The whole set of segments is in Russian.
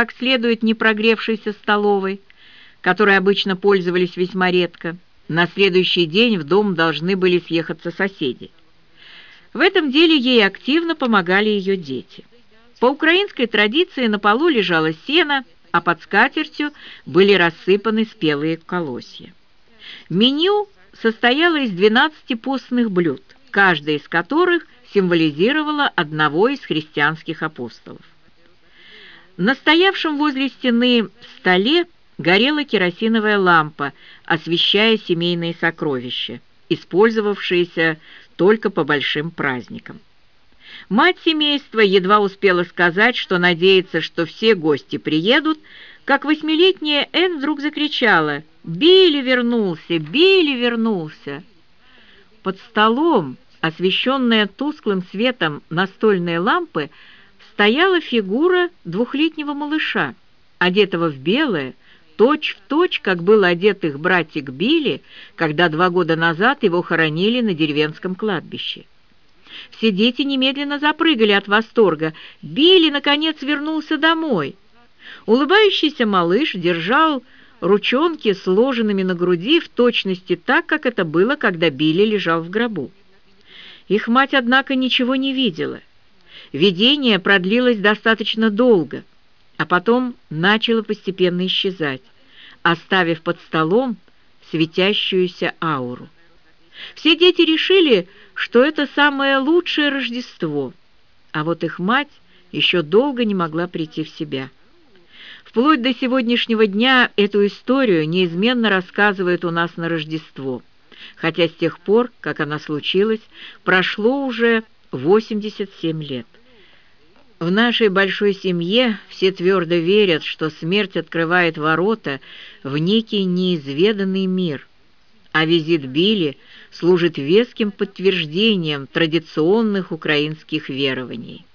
как следует не прогревшейся столовой, которой обычно пользовались весьма редко, на следующий день в дом должны были съехаться соседи. В этом деле ей активно помогали ее дети. По украинской традиции на полу лежало сено, а под скатертью были рассыпаны спелые колосья. Меню состояло из 12 постных блюд, каждое из которых символизировало одного из христианских апостолов. На стоявшем возле стены столе горела керосиновая лампа, освещая семейные сокровища, использовавшиеся только по большим праздникам. Мать семейства едва успела сказать, что надеется, что все гости приедут, как восьмилетняя Энн вдруг закричала «Билли вернулся! Билли вернулся!» Под столом, освещенная тусклым светом настольной лампы, стояла фигура двухлетнего малыша, одетого в белое, точь в точь, как был одет их братик Билли, когда два года назад его хоронили на деревенском кладбище. Все дети немедленно запрыгали от восторга. Билли, наконец, вернулся домой. Улыбающийся малыш держал ручонки сложенными на груди в точности так, как это было, когда Билли лежал в гробу. Их мать, однако, ничего не видела. Видение продлилось достаточно долго, а потом начало постепенно исчезать оставив под столом светящуюся ауру. Все дети решили, что это самое лучшее Рождество, а вот их мать еще долго не могла прийти в себя. Вплоть до сегодняшнего дня эту историю неизменно рассказывают у нас на Рождество, хотя с тех пор, как она случилась, прошло уже 87 лет. В нашей большой семье все твердо верят, что смерть открывает ворота в некий неизведанный мир, а визит Билли служит веским подтверждением традиционных украинских верований.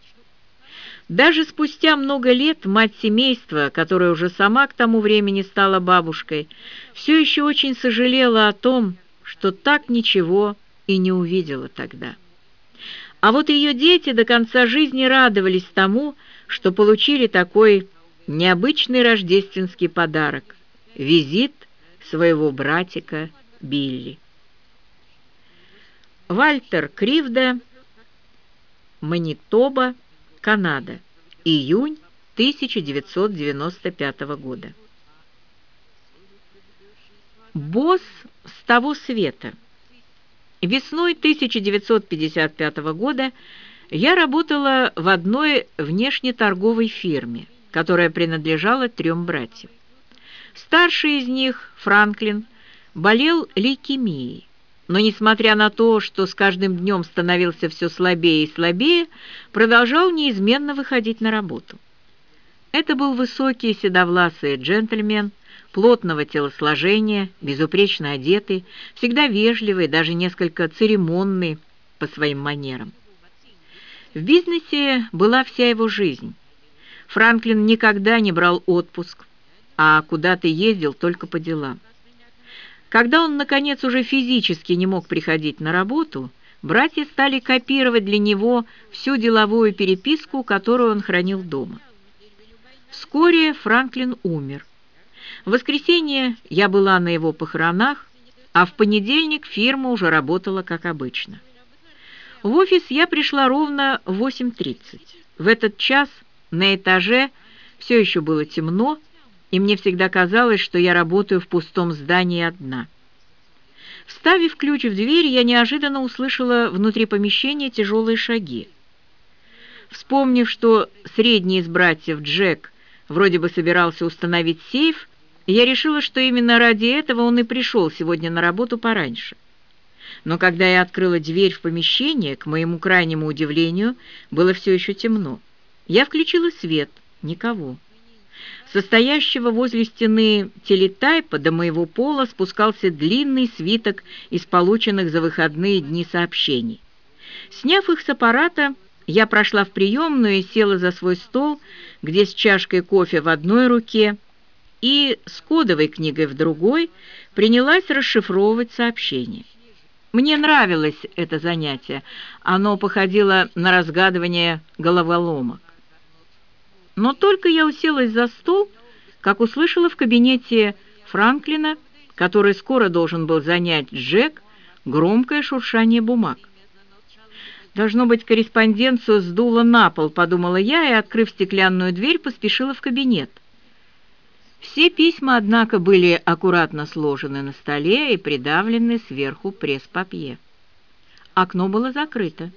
Даже спустя много лет мать семейства, которая уже сама к тому времени стала бабушкой, все еще очень сожалела о том, что так ничего и не увидела тогда. А вот ее дети до конца жизни радовались тому, что получили такой необычный рождественский подарок – визит своего братика Билли. Вальтер Кривда, Манитоба, Канада. Июнь 1995 года. Босс с того света – Весной 1955 года я работала в одной внешнеторговой фирме, которая принадлежала трем братьям. Старший из них, Франклин, болел лейкемией, но, несмотря на то, что с каждым днем становился все слабее и слабее, продолжал неизменно выходить на работу. Это был высокий седовласый джентльмен, плотного телосложения, безупречно одетый, всегда вежливый, даже несколько церемонный по своим манерам. В бизнесе была вся его жизнь. Франклин никогда не брал отпуск, а куда-то ездил только по делам. Когда он, наконец, уже физически не мог приходить на работу, братья стали копировать для него всю деловую переписку, которую он хранил дома. Вскоре Франклин умер – в воскресенье я была на его похоронах, а в понедельник фирма уже работала как обычно. В офис я пришла ровно в 8.30. В этот час на этаже все еще было темно, и мне всегда казалось, что я работаю в пустом здании одна. Вставив ключ в дверь, я неожиданно услышала внутри помещения тяжелые шаги. Вспомнив, что средний из братьев Джек вроде бы собирался установить сейф, я решила, что именно ради этого он и пришел сегодня на работу пораньше. Но когда я открыла дверь в помещение, к моему крайнему удивлению, было все еще темно. Я включила свет. Никого. Состоящего возле стены телетайпа до моего пола спускался длинный свиток из полученных за выходные дни сообщений. Сняв их с аппарата, я прошла в приемную и села за свой стол, где с чашкой кофе в одной руке и с кодовой книгой в другой принялась расшифровывать сообщения. Мне нравилось это занятие, оно походило на разгадывание головоломок. Но только я уселась за стол, как услышала в кабинете Франклина, который скоро должен был занять Джек, громкое шуршание бумаг. «Должно быть, корреспонденцию сдуло на пол», — подумала я и, открыв стеклянную дверь, поспешила в кабинет. Все письма, однако, были аккуратно сложены на столе и придавлены сверху пресс-папье. Окно было закрыто.